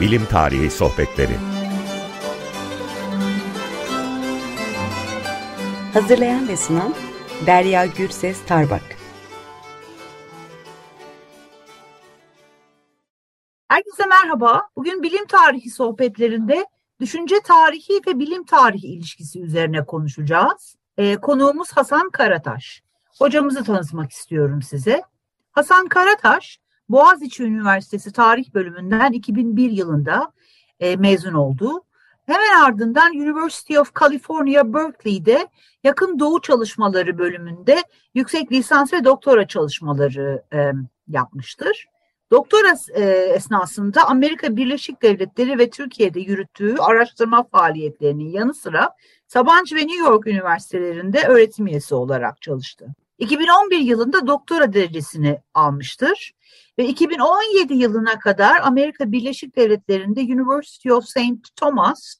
Bilim Tarihi Sohbetleri Hazırlayan ve sunan Derya Gürses Tarbak Herkese merhaba. Bugün bilim tarihi sohbetlerinde düşünce tarihi ve bilim tarihi ilişkisi üzerine konuşacağız. Ee, konuğumuz Hasan Karataş. Hocamızı tanıtmak istiyorum size. Hasan Karataş, Boğaziçi Üniversitesi Tarih Bölümünden 2001 yılında e, mezun oldu. Hemen ardından University of California Berkeley'de yakın doğu çalışmaları bölümünde yüksek lisans ve doktora çalışmaları e, yapmıştır. Doktora e, esnasında Amerika Birleşik Devletleri ve Türkiye'de yürüttüğü araştırma faaliyetlerinin yanı sıra Sabancı ve New York üniversitelerinde öğretim üyesi olarak çalıştı. 2011 yılında doktora derecesini almıştır ve 2017 yılına kadar Amerika Birleşik Devletleri'nde University of St. Thomas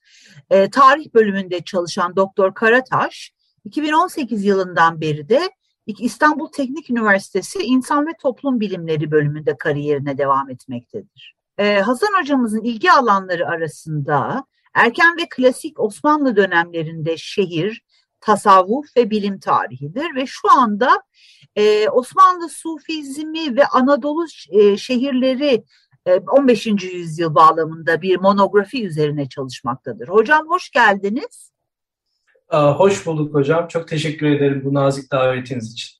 e, tarih bölümünde çalışan Doktor Karataş, 2018 yılından beri de İstanbul Teknik Üniversitesi İnsan ve Toplum Bilimleri bölümünde kariyerine devam etmektedir. Ee, Hasan hocamızın ilgi alanları arasında erken ve klasik Osmanlı dönemlerinde şehir, tasavvuf ve bilim tarihidir ve şu anda e, Osmanlı Sufizmi ve Anadolu e, şehirleri e, 15. yüzyıl bağlamında bir monografi üzerine çalışmaktadır. Hocam hoş geldiniz. Hoş bulduk hocam. Çok teşekkür ederim bu nazik davetiniz için.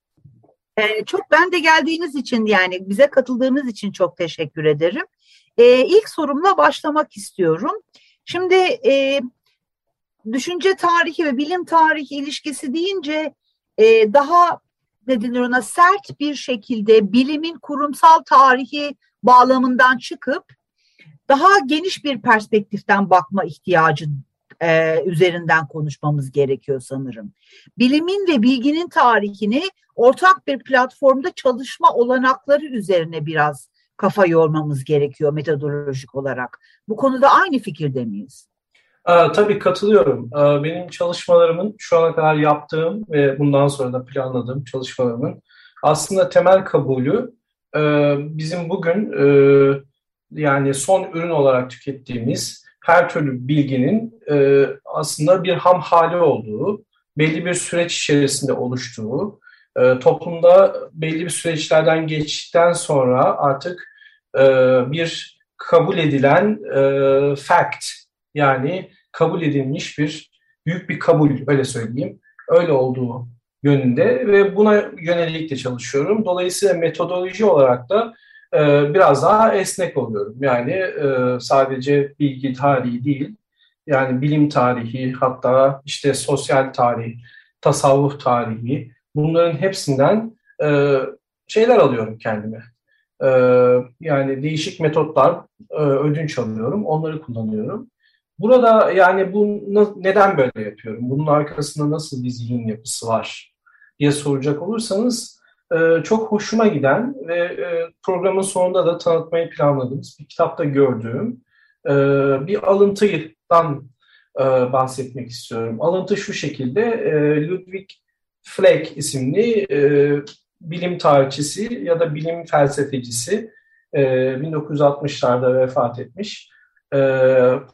Ee, çok ben de geldiğiniz için yani bize katıldığınız için çok teşekkür ederim. Ee, ilk sorumla başlamak istiyorum. Şimdi e, düşünce tarihi ve bilim tarihi ilişkisi deyince e, daha ne denir ona sert bir şekilde bilimin kurumsal tarihi bağlamından çıkıp daha geniş bir perspektiften bakma ihtiyacı e, üzerinden konuşmamız gerekiyor sanırım. Bilimin ve bilginin tarihini ortak bir platformda çalışma olanakları üzerine biraz kafa yormamız gerekiyor metodolojik olarak. Bu konuda aynı fikirde miyiz? Aa, tabii katılıyorum. Aa, benim çalışmalarımın şu ana kadar yaptığım ve bundan sonra da planladığım çalışmalarımın aslında temel kabulü e, bizim bugün e, yani son ürün olarak tükettiğimiz her türlü bilginin e, aslında bir ham hali olduğu, belli bir süreç içerisinde oluştuğu, toplumda belli bir süreçlerden geçtikten sonra artık bir kabul edilen fact yani kabul edilmiş bir büyük bir kabul öyle söyleyeyim öyle olduğu yönünde ve buna yönelik de çalışıyorum. Dolayısıyla metodoloji olarak da e, biraz daha esnek oluyorum. Yani e, sadece bilgi tarihi değil, yani bilim tarihi, hatta işte sosyal tarih, tasavvuf tarihi, bunların hepsinden e, şeyler alıyorum kendime. E, yani değişik metotlar e, ödünç alıyorum, onları kullanıyorum. Burada yani bu neden böyle yapıyorum? Bunun arkasında nasıl bir zihin yapısı var diye soracak olursanız e, çok hoşuma giden ve e, programın sonunda da tanıtmayı planladığımız bir kitapta gördüğüm e, bir alıntıdan bahsetmek istiyorum. Alıntı şu şekilde Ludwig Fleck isimli bilim tarihçisi ya da bilim felsefecisi e, 1960'larda vefat etmiş e,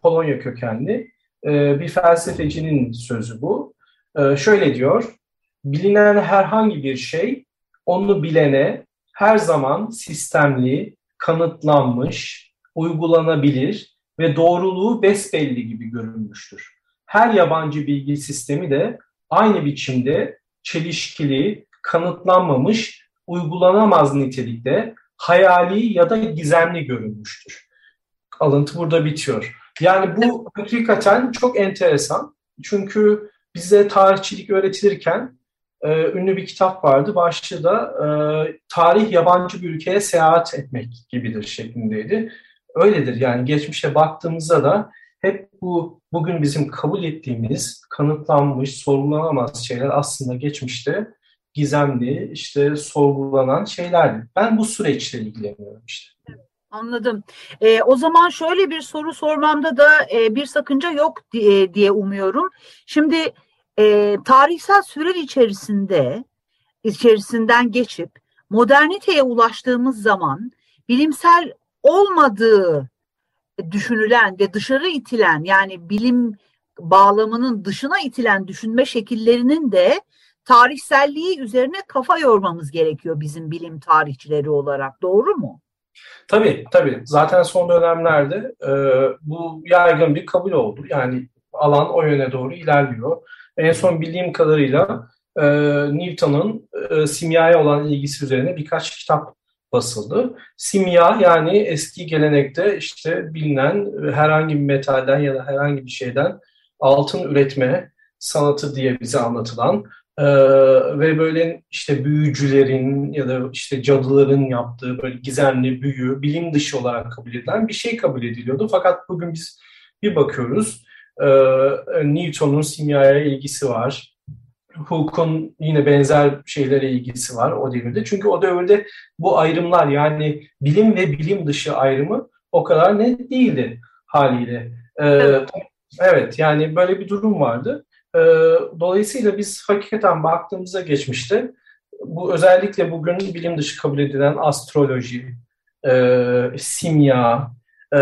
Polonya kökenli e, bir felsefecinin sözü bu. E, şöyle diyor, bilinen herhangi bir şey onu bilene her zaman sistemli, kanıtlanmış, uygulanabilir ve doğruluğu besbelli gibi görünmüştür. Her yabancı bilgi sistemi de aynı biçimde çelişkili, kanıtlanmamış, uygulanamaz nitelikte hayali ya da gizemli görünmüştür. Alıntı burada bitiyor. Yani bu hakikaten çok enteresan. Çünkü bize tarihçilik öğretilirken e, ünlü bir kitap vardı. Başlığı da e, tarih yabancı bir ülkeye seyahat etmek gibidir şeklindeydi. Öyledir yani geçmişe baktığımızda da hep bu bugün bizim kabul ettiğimiz kanıtlanmış, sorgulanamaz şeyler aslında geçmişte gizemli, işte sorgulanan şeylerdi. Ben bu süreçle ilgileniyorum işte. Anladım. E, o zaman şöyle bir soru sormamda da e, bir sakınca yok diye, diye umuyorum. Şimdi e, tarihsel süreç içerisinde içerisinden geçip moderniteye ulaştığımız zaman bilimsel olmadığı düşünülen ve dışarı itilen yani bilim bağlamının dışına itilen düşünme şekillerinin de tarihselliği üzerine kafa yormamız gerekiyor bizim bilim tarihçileri olarak. Doğru mu? Tabii tabii. Zaten son dönemlerde e, bu yaygın bir kabul oldu. Yani alan o yöne doğru ilerliyor. En son bildiğim kadarıyla e, Newton'un e, simyaya olan ilgisi üzerine birkaç kitap basıldı. Simya yani eski gelenekte işte bilinen herhangi bir metalden ya da herhangi bir şeyden altın üretme sanatı diye bize anlatılan ee, ve böyle işte büyücülerin ya da işte cadıların yaptığı böyle gizemli büyü, bilim dışı olarak kabul edilen bir şey kabul ediliyordu. Fakat bugün biz bir bakıyoruz e, Newton'un simyaya ilgisi var. Hooke'un yine benzer şeylere ilgisi var o devirde. Çünkü o devirde bu ayrımlar yani bilim ve bilim dışı ayrımı o kadar net değildi haliyle. Ee, evet yani böyle bir durum vardı. Ee, dolayısıyla biz hakikaten baktığımızda geçmişte bu özellikle bugün bilim dışı kabul edilen astroloji, e, simya e,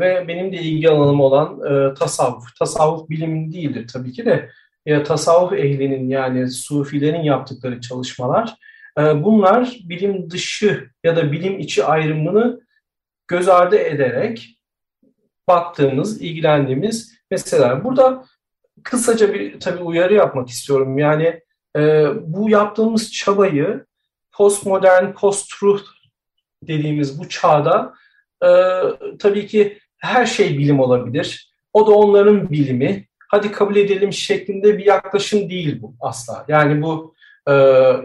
ve benim de ilgi alanım olan e, tasavvuf. Tasavvuf bilimin değildir tabii ki de ya tasavvuf ehlinin yani sufilerin yaptıkları çalışmalar e, bunlar bilim dışı ya da bilim içi ayrımını göz ardı ederek baktığımız, ilgilendiğimiz meseleler. Burada kısaca bir tabii uyarı yapmak istiyorum. Yani e, bu yaptığımız çabayı postmodern, post-truth dediğimiz bu çağda e, tabii ki her şey bilim olabilir. O da onların bilimi. Hadi kabul edelim şeklinde bir yaklaşım değil bu asla. Yani bu e,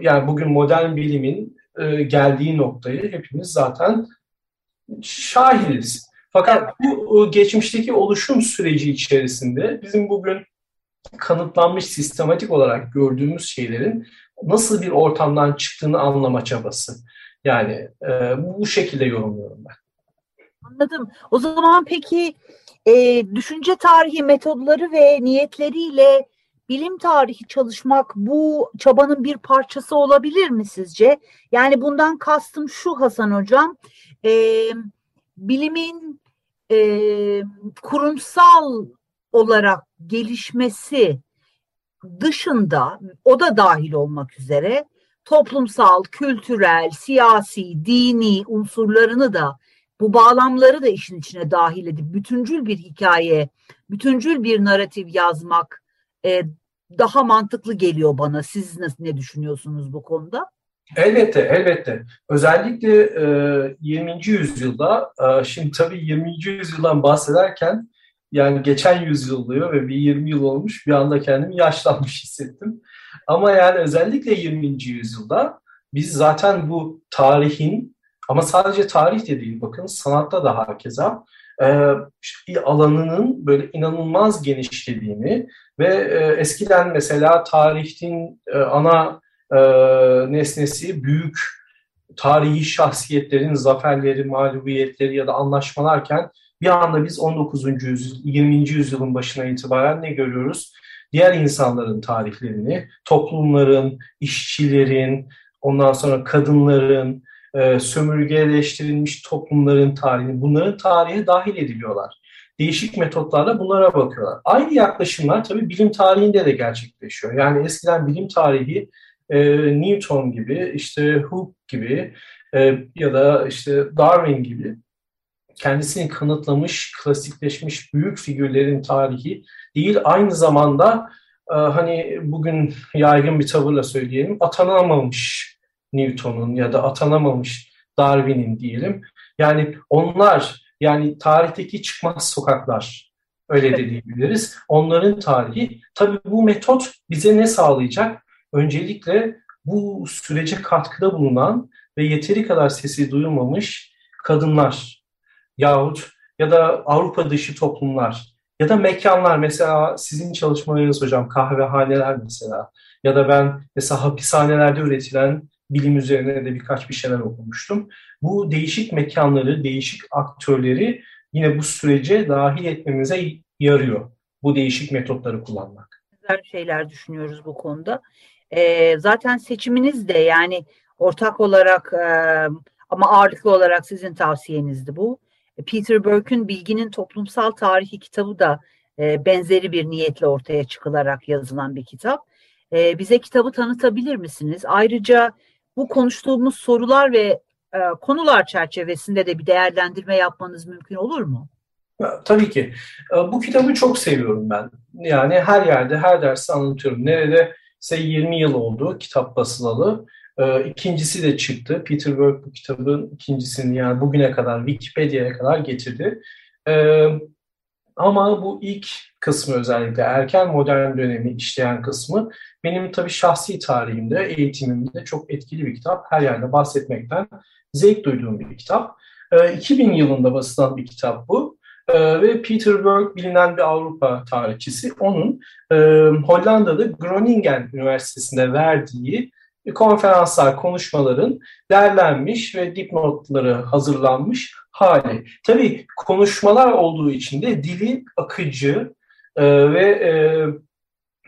yani bugün modern bilimin e, geldiği noktayı hepimiz zaten şahidiz. Fakat bu geçmişteki oluşum süreci içerisinde bizim bugün kanıtlanmış sistematik olarak gördüğümüz şeylerin nasıl bir ortamdan çıktığını anlama çabası. Yani e, bu şekilde yorumluyorum ben. Anladım. O zaman peki e, düşünce tarihi metodları ve niyetleriyle bilim tarihi çalışmak bu çabanın bir parçası olabilir mi sizce? Yani bundan kastım şu Hasan Hocam, e, bilimin e, kurumsal olarak gelişmesi dışında o da dahil olmak üzere toplumsal, kültürel, siyasi, dini unsurlarını da bu bağlamları da işin içine dahil edip bütüncül bir hikaye, bütüncül bir narratif yazmak e, daha mantıklı geliyor bana. Siz nasıl ne düşünüyorsunuz bu konuda? Elbette, elbette. Özellikle e, 20. yüzyılda, e, şimdi tabii 20. yüzyıldan bahsederken yani geçen yüzyıl oluyor ve bir 20 yıl olmuş bir anda kendimi yaşlanmış hissettim. Ama yani özellikle 20. yüzyılda biz zaten bu tarihin ama sadece tarih de değil bakın sanatta da hakeza e, alanının böyle inanılmaz genişlediğini ve e, eskiden mesela tarihin e, ana e, nesnesi büyük tarihi şahsiyetlerin zaferleri, mağlubiyetleri ya da anlaşmalarken bir anda biz 19. yüzyıl, 20. yüzyılın başına itibaren ne görüyoruz? Diğer insanların tarihlerini, toplumların, işçilerin, ondan sonra kadınların, e, sömürgeleştirilmiş toplumların tarihini, bunların tarihe dahil ediliyorlar. Değişik metotlarla bunlara bakıyorlar. Aynı yaklaşımlar tabii bilim tarihinde de gerçekleşiyor. Yani eskiden bilim tarihi e, Newton gibi, işte Hooke gibi e, ya da işte Darwin gibi kendisini kanıtlamış, klasikleşmiş büyük figürlerin tarihi değil, aynı zamanda e, hani bugün yaygın bir tavırla söyleyelim, atanamamış Newton'un ya da atanamamış Darwin'in diyelim. Yani onlar, yani tarihteki çıkmaz sokaklar, öyle de diyebiliriz. Onların tarihi. Tabii bu metot bize ne sağlayacak? Öncelikle bu sürece katkıda bulunan ve yeteri kadar sesi duyulmamış kadınlar, yahut ya da Avrupa dışı toplumlar ya da mekanlar mesela sizin çalışmalarınız hocam kahvehaneler mesela ya da ben mesela hapishanelerde üretilen bilim üzerine de birkaç bir şeyler okumuştum. Bu değişik mekanları, değişik aktörleri yine bu sürece dahil etmemize yarıyor. Bu değişik metotları kullanmak. Güzel şeyler düşünüyoruz bu konuda. Ee, zaten seçiminiz de yani ortak olarak e, ama ağırlıklı olarak sizin tavsiyenizdi bu Peter Burke'ün Bilginin Toplumsal Tarihi kitabı da e, benzeri bir niyetle ortaya çıkılarak yazılan bir kitap. E, bize kitabı tanıtabilir misiniz? Ayrıca bu konuştuğumuz sorular ve e, konular çerçevesinde de bir değerlendirme yapmanız mümkün olur mu? Tabii ki. Bu kitabı çok seviyorum ben. Yani her yerde, her derste anlatıyorum. Nerede ise 20 yıl oldu kitap basılalı. İkincisi de çıktı. Peter Burke bu kitabın ikincisini yani bugüne kadar Wikipedia'ya kadar getirdi. Ama bu ilk kısmı özellikle erken modern dönemi işleyen kısmı benim tabii şahsi tarihimde, eğitimimde çok etkili bir kitap. Her yerde bahsetmekten zevk duyduğum bir kitap. 2000 yılında basılan bir kitap bu. Ee, ve Peter Berg bilinen bir Avrupa tarihçisi. Onun e, Hollanda'da Groningen Üniversitesi'nde verdiği konferanslar, konuşmaların derlenmiş ve dipnotları hazırlanmış hali. Tabii konuşmalar olduğu için de dili akıcı e, ve e,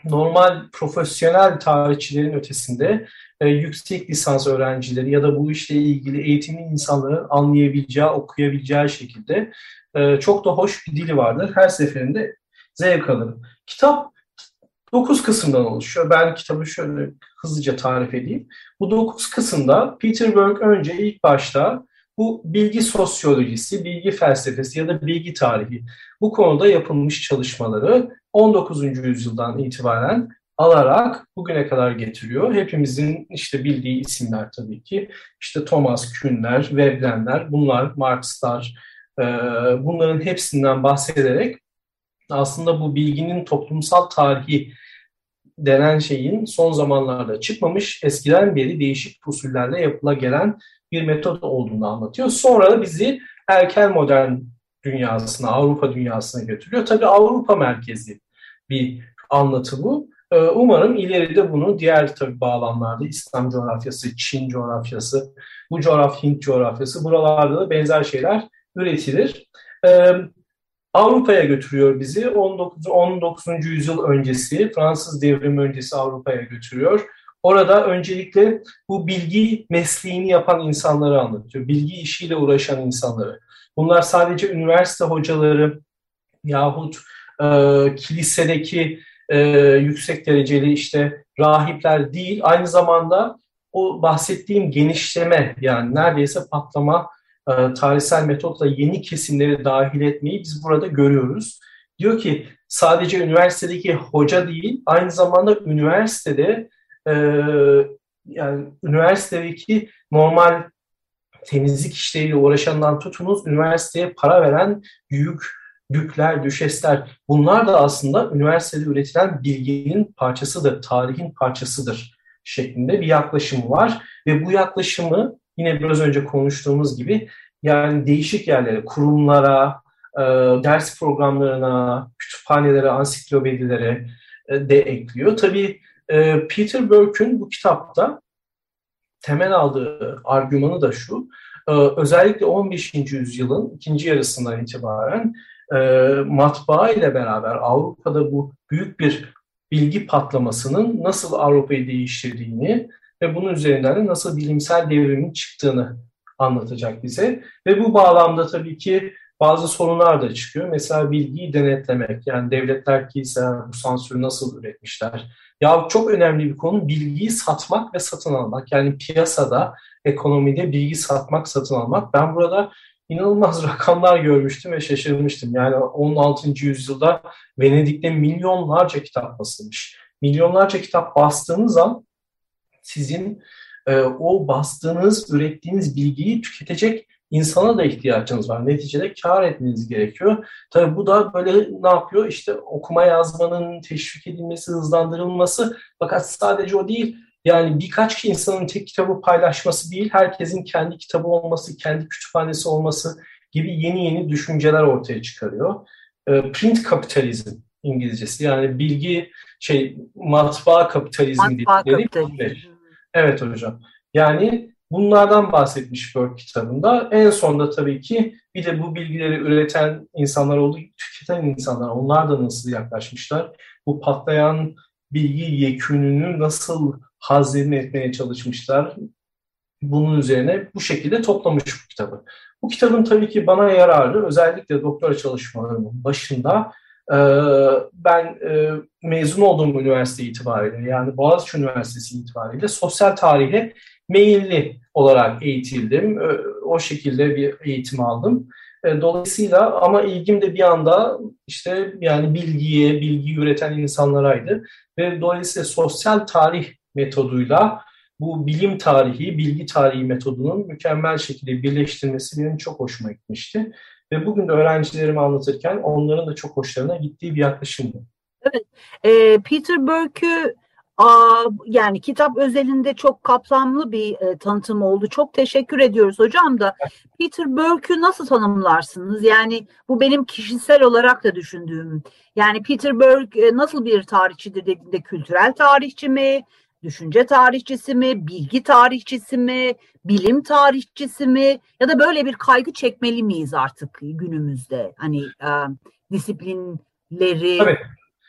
normal profesyonel tarihçilerin ötesinde e, yüksek lisans öğrencileri ya da bu işle ilgili eğitimli insanların anlayabileceği, okuyabileceği şekilde e, çok da hoş bir dili vardır. Her seferinde zevk alırım. Kitap 9 kısımdan oluşuyor. Ben kitabı şöyle hızlıca tarif edeyim. Bu 9 kısımda Peter Berg önce ilk başta bu bilgi sosyolojisi, bilgi felsefesi ya da bilgi tarihi bu konuda yapılmış çalışmaları 19. yüzyıldan itibaren alarak bugüne kadar getiriyor. Hepimizin işte bildiği isimler tabii ki. İşte Thomas Kuhn'ler, Veblen'ler, bunlar Marx'lar, bunların hepsinden bahsederek aslında bu bilginin toplumsal tarihi denen şeyin son zamanlarda çıkmamış, eskiden beri değişik usullerle yapıla gelen bir metot olduğunu anlatıyor. Sonra da bizi erken modern dünyasına, Avrupa dünyasına götürüyor. Tabii Avrupa merkezi bir anlatı bu. Ee, umarım ileride bunu diğer tabii bağlamlarda İslam coğrafyası, Çin coğrafyası, bu coğrafya Hint coğrafyası buralarda da benzer şeyler üretilir. Avrupa'ya götürüyor bizi. 19. 19. yüzyıl öncesi, Fransız devrimi öncesi Avrupa'ya götürüyor. Orada öncelikle bu bilgi mesleğini yapan insanları anlatıyor. Bilgi işiyle uğraşan insanları. Bunlar sadece üniversite hocaları yahut e, kilisedeki e, yüksek dereceli işte rahipler değil. Aynı zamanda o bahsettiğim genişleme yani neredeyse patlama e, tarihsel metotla yeni kesimleri dahil etmeyi biz burada görüyoruz. Diyor ki sadece üniversitedeki hoca değil, aynı zamanda üniversitede e, yani üniversitedeki normal temizlik işleriyle uğraşandan tutunuz üniversiteye para veren büyük dükler, düşesler bunlar da aslında üniversitede üretilen bilginin parçasıdır, tarihin parçasıdır şeklinde bir yaklaşım var. Ve bu yaklaşımı yine biraz önce konuştuğumuz gibi yani değişik yerlere, kurumlara, e, ders programlarına, kütüphanelere, ansiklopedilere e, de ekliyor. Tabii e, Peter Burke'ün bu kitapta temel aldığı argümanı da şu, e, özellikle 15. yüzyılın ikinci yarısından itibaren e, matbaa ile beraber Avrupa'da bu büyük bir bilgi patlamasının nasıl Avrupa'yı değiştirdiğini ve bunun üzerinden de nasıl bilimsel devrimin çıktığını anlatacak bize. Ve bu bağlamda tabii ki bazı sorunlar da çıkıyor. Mesela bilgiyi denetlemek. Yani devletler ki bu sansürü nasıl üretmişler? Ya çok önemli bir konu bilgiyi satmak ve satın almak. Yani piyasada, ekonomide bilgi satmak, satın almak. Ben burada inanılmaz rakamlar görmüştüm ve şaşırmıştım. Yani 16. yüzyılda Venedik'te milyonlarca kitap basılmış. Milyonlarca kitap bastığınız an sizin e, o bastığınız, ürettiğiniz bilgiyi tüketecek insana da ihtiyacınız var. Neticede kar etmeniz gerekiyor. Tabii bu da böyle ne yapıyor? İşte okuma yazmanın teşvik edilmesi, hızlandırılması. Fakat sadece o değil. Yani birkaç insanın tek kitabı paylaşması değil, herkesin kendi kitabı olması, kendi kütüphanesi olması gibi yeni yeni düşünceler ortaya çıkarıyor. E, print kapitalizm İngilizcesi yani bilgi şey matbaa kapitalizmi matbaa dedikleri. Kapitalizm. Evet hocam. Yani bunlardan bahsetmiş Burke kitabında. En sonda tabii ki bir de bu bilgileri üreten insanlar oldu, tüketen insanlar. Onlar da nasıl yaklaşmışlar? Bu patlayan bilgi yekününü nasıl hazine etmeye çalışmışlar? Bunun üzerine bu şekilde toplamış bu kitabı. Bu kitabın tabii ki bana yararı özellikle doktora çalışmalarımın başında ben e, mezun olduğum üniversite itibariyle yani Boğaziçi Üniversitesi itibariyle sosyal tarihe meyilli olarak eğitildim. O şekilde bir eğitim aldım. Dolayısıyla ama ilgim de bir anda işte yani bilgiye, bilgi üreten insanlaraydı. Ve dolayısıyla sosyal tarih metoduyla bu bilim tarihi, bilgi tarihi metodunun mükemmel şekilde birleştirmesi benim çok hoşuma gitmişti. Ve bugün de öğrencilerime anlatırken onların da çok hoşlarına gittiği bir yaklaşımdı. Evet, e, Peter Burke'ü yani kitap özelinde çok kapsamlı bir e, tanıtım oldu. Çok teşekkür ediyoruz hocam da. Peter Burke'ü nasıl tanımlarsınız? Yani bu benim kişisel olarak da düşündüğüm. Yani Peter Burke e, nasıl bir tarihçidir dediğinde kültürel tarihçi mi? Düşünce tarihçisi mi, bilgi tarihçisi mi, bilim tarihçisi mi ya da böyle bir kaygı çekmeli miyiz artık günümüzde? Hani e, disiplinleri Tabii.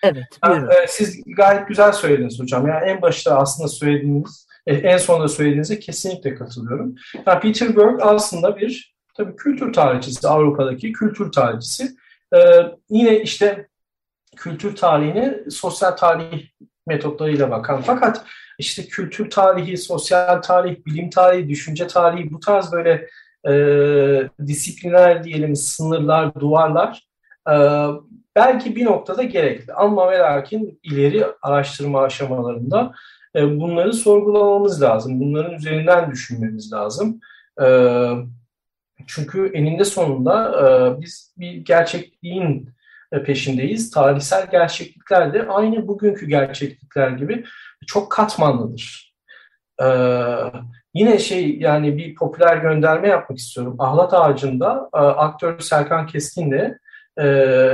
Evet, buyurun. E, siz gayet güzel söylediniz hocam. Yani en başta aslında söylediğiniz, e, en sonunda söylediğinize kesinlikle katılıyorum. Yani Peter Berg aslında bir tabii kültür tarihçisi, Avrupa'daki kültür tarihçisi. Ee, yine işte kültür tarihine sosyal tarih metotlarıyla bakan. Fakat işte kültür tarihi, sosyal tarih, bilim tarihi, düşünce tarihi bu tarz böyle e, disiplinler diyelim, sınırlar, duvarlar e, belki bir noktada gerekli. Ama ve lakin ileri araştırma aşamalarında e, bunları sorgulamamız lazım. Bunların üzerinden düşünmemiz lazım. E, çünkü eninde sonunda e, biz bir gerçekliğin peşindeyiz. Tarihsel gerçeklikler de aynı bugünkü gerçeklikler gibi çok katmanlıdır. Ee, yine şey yani bir popüler gönderme yapmak istiyorum. Ahlat Ağacı'nda e, aktör Serkan Keskin de e,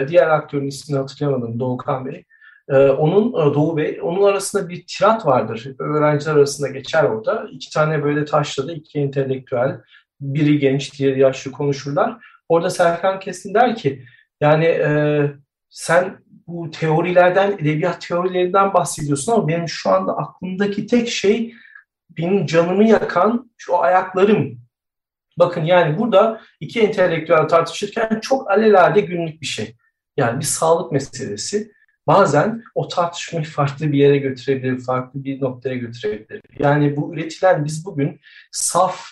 diğer aktörün ismini hatırlayamadım Doğukan Bey. E, onun e, Doğu Bey, onun arasında bir tirat vardır. Öğrenciler arasında geçer orada. İki tane böyle taşladı, iki entelektüel. Biri genç, diğeri yaşlı konuşurlar. Orada Serkan Keskin der ki yani e, sen bu teorilerden, edebiyat teorilerinden bahsediyorsun ama benim şu anda aklımdaki tek şey benim canımı yakan şu ayaklarım. Bakın yani burada iki entelektüel tartışırken çok alelade günlük bir şey. Yani bir sağlık meselesi. Bazen o tartışmayı farklı bir yere götürebilir, farklı bir noktaya götürebilir. Yani bu üretilen biz bugün saf,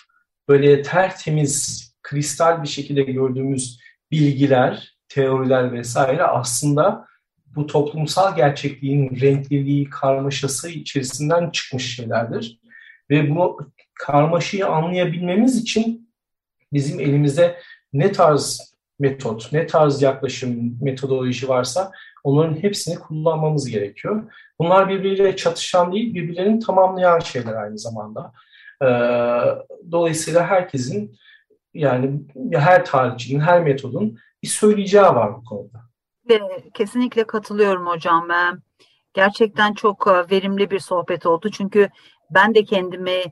böyle tertemiz, kristal bir şekilde gördüğümüz bilgiler, teoriler vesaire aslında bu toplumsal gerçekliğin renkliliği, karmaşası içerisinden çıkmış şeylerdir. Ve bu karmaşayı anlayabilmemiz için bizim elimizde ne tarz metot, ne tarz yaklaşım, metodoloji varsa onların hepsini kullanmamız gerekiyor. Bunlar birbiriyle çatışan değil, birbirlerini tamamlayan şeyler aynı zamanda. Ee, dolayısıyla herkesin yani her tarihçinin, her metodun bir söyleyeceği var bu konuda. Kesinlikle katılıyorum hocam. Gerçekten çok e, verimli bir sohbet oldu. Çünkü ben de kendimi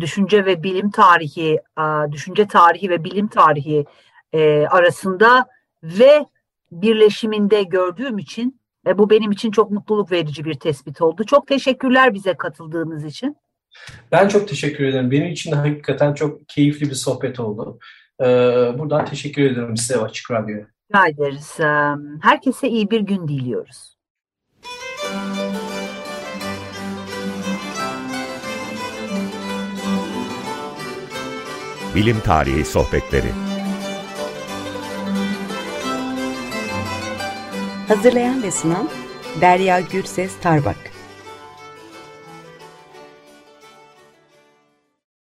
düşünce ve bilim tarihi, e, düşünce tarihi ve bilim tarihi e, arasında ve birleşiminde gördüğüm için bu benim için çok mutluluk verici bir tespit oldu. Çok teşekkürler bize katıldığınız için. Ben çok teşekkür ederim. Benim için de hakikaten çok keyifli bir sohbet oldu. Buradan teşekkür ederim size Açık Radyo'ya. Rica ederiz. Herkese iyi bir gün diliyoruz. Bilim Tarihi Sohbetleri Hazırlayan ve sunan Derya Gürses Tarbak